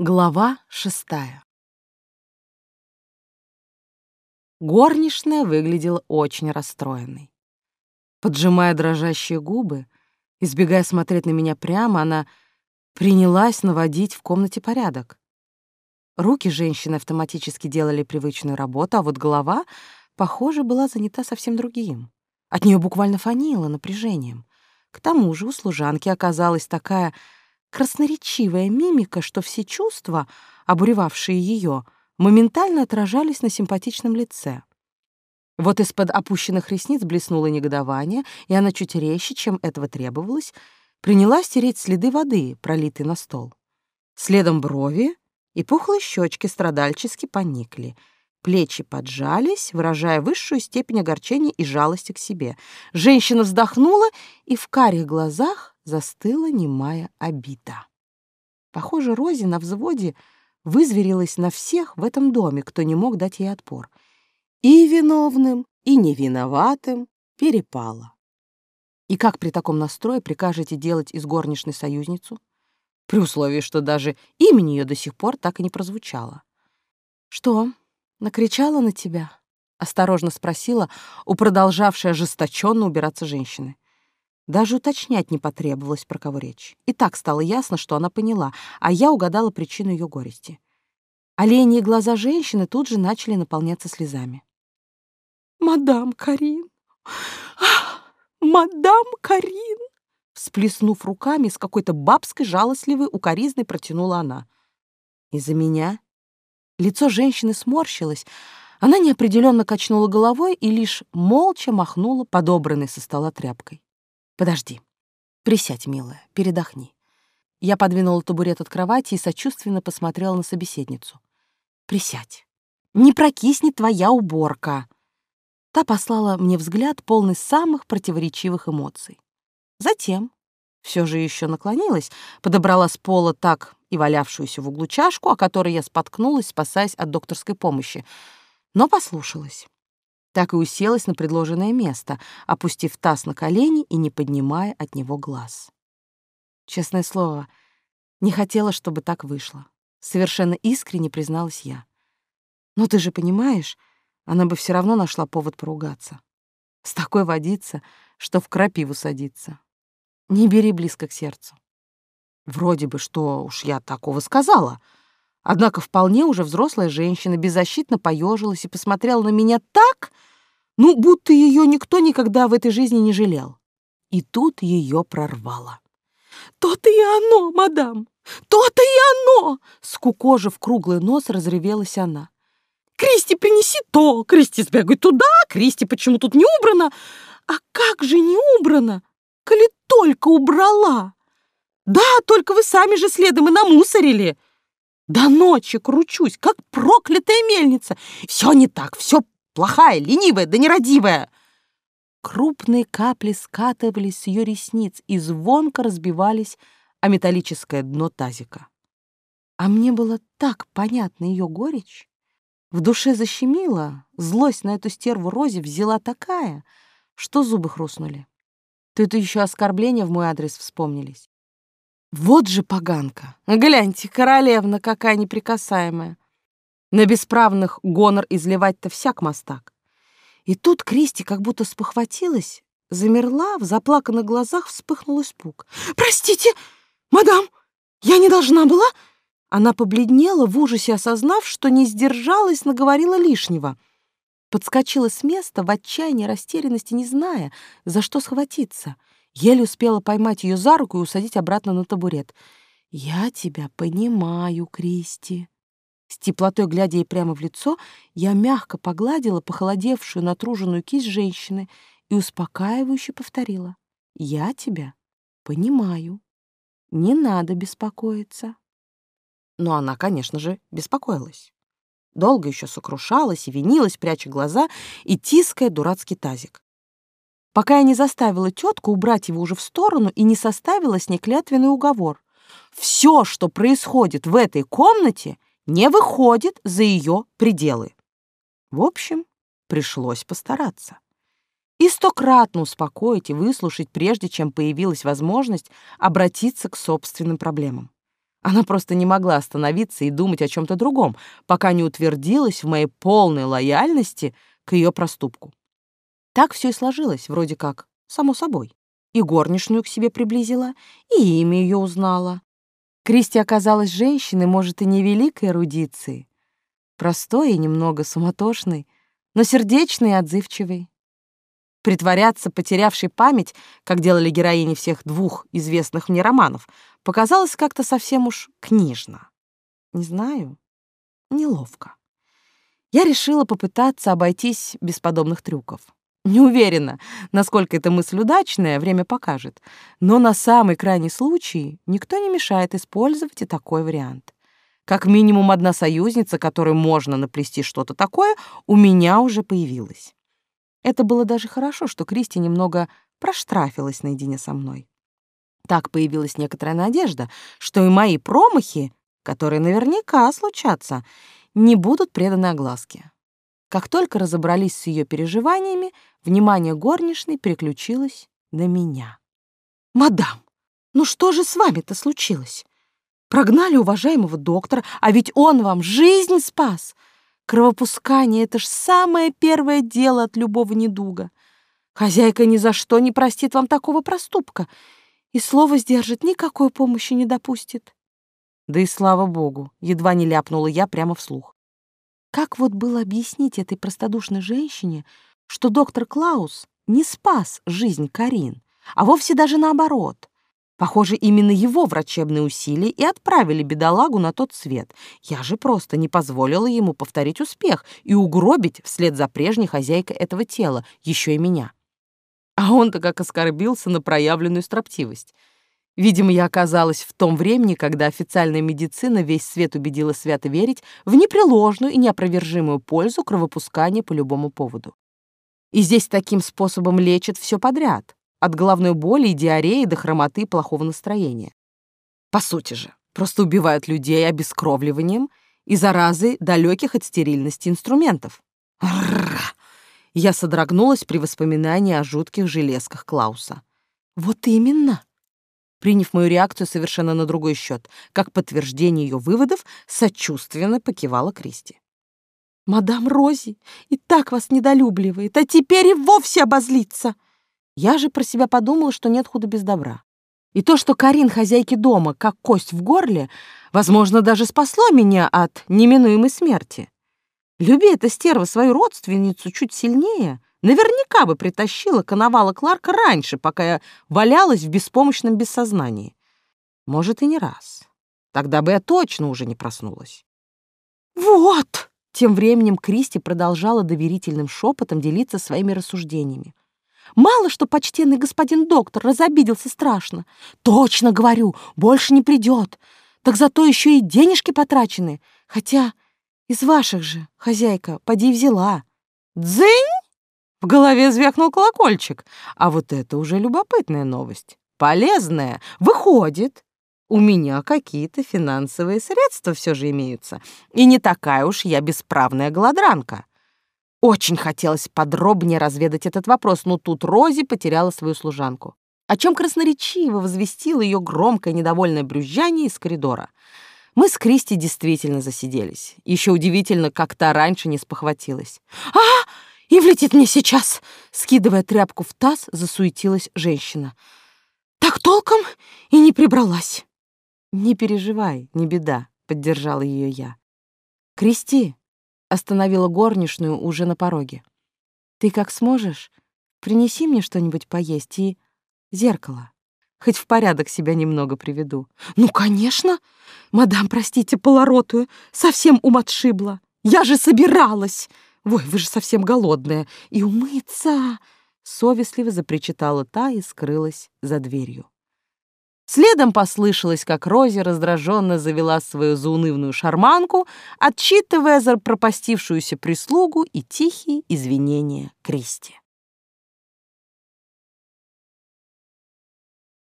Глава шестая Горничная выглядела очень расстроенной. Поджимая дрожащие губы, избегая смотреть на меня прямо, она принялась наводить в комнате порядок. Руки женщины автоматически делали привычную работу, а вот голова, похоже, была занята совсем другим. От нее буквально фанило напряжением. К тому же у служанки оказалась такая красноречивая мимика, что все чувства, обуревавшие ее, моментально отражались на симпатичном лице. Вот из-под опущенных ресниц блеснуло негодование, и она чуть резче, чем этого требовалось, принялась стереть следы воды, пролитой на стол. Следом брови и пухлые щечки страдальчески поникли. Плечи поджались, выражая высшую степень огорчения и жалости к себе. Женщина вздохнула, и в карих глазах застыла немая обида. Похоже, Рози на взводе вызверилась на всех в этом доме, кто не мог дать ей отпор. И виновным, и невиноватым перепало. И как при таком настрое прикажете делать из горничной союзницу? При условии, что даже имени ее до сих пор так и не прозвучало. «Что, накричала на тебя?» — осторожно спросила у продолжавшей ожесточенно убираться женщины. Даже уточнять не потребовалось, про кого речь. И так стало ясно, что она поняла, а я угадала причину ее горести. Оленьи глаза женщины тут же начали наполняться слезами. «Мадам Карин! Ах, мадам Карин!» Всплеснув руками, с какой-то бабской жалостливой укоризной протянула она. «Из-за меня?» Лицо женщины сморщилось, она неопределенно качнула головой и лишь молча махнула подобранной со стола тряпкой. «Подожди. Присядь, милая, передохни». Я подвинула табурет от кровати и сочувственно посмотрела на собеседницу. «Присядь. Не прокиснет твоя уборка». Та послала мне взгляд, полный самых противоречивых эмоций. Затем все же еще наклонилась, подобрала с пола так и валявшуюся в углу чашку, о которой я споткнулась, спасаясь от докторской помощи, но послушалась так и уселась на предложенное место, опустив таз на колени и не поднимая от него глаз. Честное слово, не хотела, чтобы так вышло. Совершенно искренне призналась я. Но ты же понимаешь, она бы все равно нашла повод поругаться. С такой водиться, что в крапиву садится. Не бери близко к сердцу. Вроде бы, что уж я такого сказала. Однако вполне уже взрослая женщина беззащитно поежилась и посмотрела на меня так, ну, будто ее никто никогда в этой жизни не жалел. И тут ее прорвало. «То-то и оно, мадам! То-то и оно!» Скукожив круглый нос, разревелась она. «Кристи, принеси то! Кристи, сбегай туда! Кристи, почему тут не убрано? А как же не убрано, коли только убрала? Да, только вы сами же следом и намусорили!» До ночи кручусь, как проклятая мельница. Все не так, все плохая, ленивая, да нерадивая!» Крупные капли скатывались с ее ресниц и звонко разбивались о металлическое дно тазика. А мне было так понятна ее горечь. В душе защемило, злость на эту стерву Рози взяла такая, что зубы хрустнули. Тут еще оскорбления в мой адрес вспомнились. Вот же поганка! Гляньте, королевна какая неприкасаемая! На бесправных гонор изливать-то всяк мастак. И тут Кристи как будто спохватилась, замерла, в заплаканных глазах вспыхнул испуг. «Простите, мадам, я не должна была...» Она побледнела, в ужасе осознав, что не сдержалась, наговорила лишнего. Подскочила с места, в отчаянии растерянности, не зная, за что схватиться. Еле успела поймать ее за руку и усадить обратно на табурет. «Я тебя понимаю, Кристи», с теплотой глядя ей прямо в лицо, я мягко погладила похолодевшую натруженную кисть женщины и успокаивающе повторила. «Я тебя понимаю. Не надо беспокоиться». Но она, конечно же, беспокоилась. Долго еще сокрушалась и винилась, пряча глаза и тиская дурацкий тазик. Пока я не заставила тетку убрать его уже в сторону и не составила с ней клятвенный уговор. Все, что происходит в этой комнате — не выходит за ее пределы. В общем, пришлось постараться. И стократно успокоить и выслушать, прежде чем появилась возможность обратиться к собственным проблемам. Она просто не могла остановиться и думать о чем-то другом, пока не утвердилась в моей полной лояльности к ее проступку. Так все и сложилось, вроде как, само собой. И горничную к себе приблизила, и имя ее узнала. Кристи оказалась женщиной, может, и не великой эрудиции, простой и немного суматошной, но сердечной и отзывчивой. Притворяться потерявшей память, как делали героини всех двух известных мне романов, показалось как-то совсем уж книжно. Не знаю, неловко. Я решила попытаться обойтись без подобных трюков. Не уверена, насколько эта мысль удачная, время покажет. Но на самый крайний случай никто не мешает использовать и такой вариант. Как минимум одна союзница, которой можно наплести что-то такое, у меня уже появилась. Это было даже хорошо, что Кристи немного проштрафилась наедине со мной. Так появилась некоторая надежда, что и мои промахи, которые наверняка случатся, не будут преданы огласке. Как только разобрались с ее переживаниями, внимание горничной переключилось на меня. «Мадам, ну что же с вами-то случилось? Прогнали уважаемого доктора, а ведь он вам жизнь спас. Кровопускание — это ж самое первое дело от любого недуга. Хозяйка ни за что не простит вам такого проступка и слово сдержит, никакой помощи не допустит. Да и слава богу, едва не ляпнула я прямо вслух. Как вот было объяснить этой простодушной женщине, что доктор Клаус не спас жизнь Карин, а вовсе даже наоборот? Похоже, именно его врачебные усилия и отправили бедолагу на тот свет. Я же просто не позволила ему повторить успех и угробить вслед за прежней хозяйкой этого тела, еще и меня. А он-то как оскорбился на проявленную строптивость. Видимо, я оказалась в том времени, когда официальная медицина весь свет убедила свято верить в непреложную и неопровержимую пользу кровопускания по любому поводу. И здесь таким способом лечат все подряд от головной боли и диареи до хромоты и плохого настроения. По сути же, просто убивают людей обескровливанием и заразой далеких от стерильности инструментов. Я содрогнулась при воспоминании о жутких железках Клауса. Вот именно. Приняв мою реакцию совершенно на другой счет, как подтверждение ее выводов, сочувственно покивала Кристи. «Мадам Рози и так вас недолюбливает, а теперь и вовсе обозлится!» Я же про себя подумала, что нет худа без добра. И то, что Карин хозяйки дома, как кость в горле, возможно, даже спасло меня от неминуемой смерти. Люби эта стерва свою родственницу чуть сильнее, наверняка бы притащила коновала Кларка раньше, пока я валялась в беспомощном бессознании. Может, и не раз. Тогда бы я точно уже не проснулась. «Вот!» Тем временем Кристи продолжала доверительным шепотом делиться своими рассуждениями. Мало что почтенный господин доктор разобиделся страшно. Точно говорю, больше не придет. Так зато еще и денежки потрачены. Хотя из ваших же хозяйка поди взяла. Дзынь! В голове звякнул колокольчик. А вот это уже любопытная новость. Полезная. Выходит, у меня какие-то финансовые средства все же имеются. И не такая уж я бесправная голодранка. Очень хотелось подробнее разведать этот вопрос, но тут Рози потеряла свою служанку, о чем красноречиво возвестило ее громкое недовольное брюзжание из коридора. Мы с Кристи действительно засиделись. Еще удивительно, как та раньше не спохватилась. «А, и влетит мне сейчас!» Скидывая тряпку в таз, засуетилась женщина. «Так толком и не прибралась!» «Не переживай, не беда», — поддержала ее я. «Кристи, Остановила горничную уже на пороге. «Ты как сможешь, принеси мне что-нибудь поесть и зеркало. Хоть в порядок себя немного приведу». «Ну, конечно! Мадам, простите, полоротую, совсем ум отшибла. Я же собиралась! Ой, вы же совсем голодная. И умыться!» Совестливо запричитала та и скрылась за дверью. Следом послышалось, как Рози раздраженно завела свою заунывную шарманку, отчитывая за пропастившуюся прислугу и тихие извинения Кристи.